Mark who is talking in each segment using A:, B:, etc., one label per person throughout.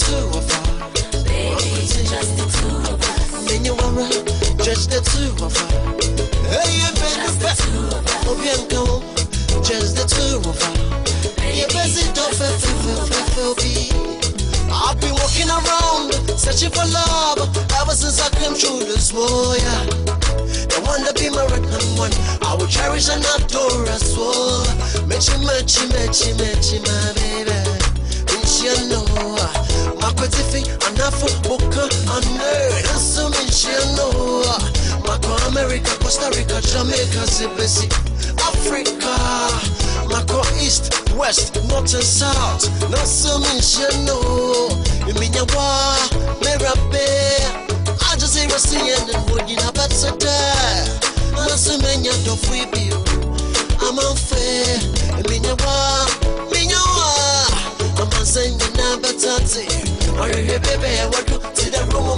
A: two of us.
B: Baby, just the two of us.
A: Then you wanna just the two of us. Hey, you better
B: Just the two of us.
A: Oh, bien, go. Just the two of us. You busy, don't feel, feel, feel, feel, feel. I've been walking around searching for love ever since I came through this war. Yeah. The one that be my right one, I will cherish and adore as well. Mechi, mechi, mechi, mechi, my baby. For Boca, and nerd, and so Minchia no. Mako America, Costa Rica, Jamaica, Zibesi, Africa. Mako East, West, North and South. Not so Minchia no. Iminya wa,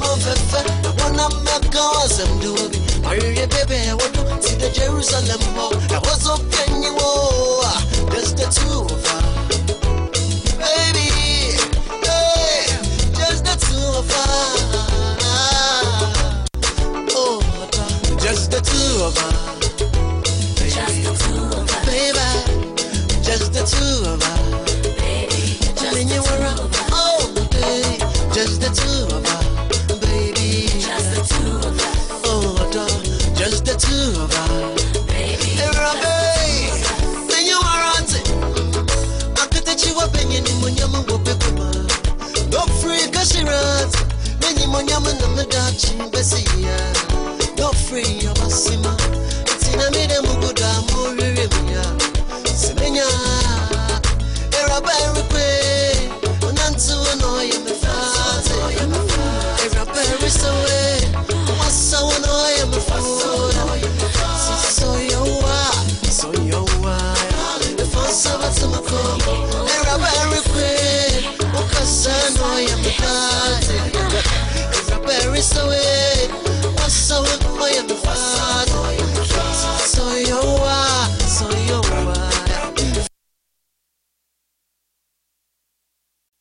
A: of Fefe? I wanna make us and do it. Are you baby? What do to see the Jerusalem wall? I was up up in your munyama wopekuma. No free kashirat, many munyama namadachi, Bessia. No free of a It's a very so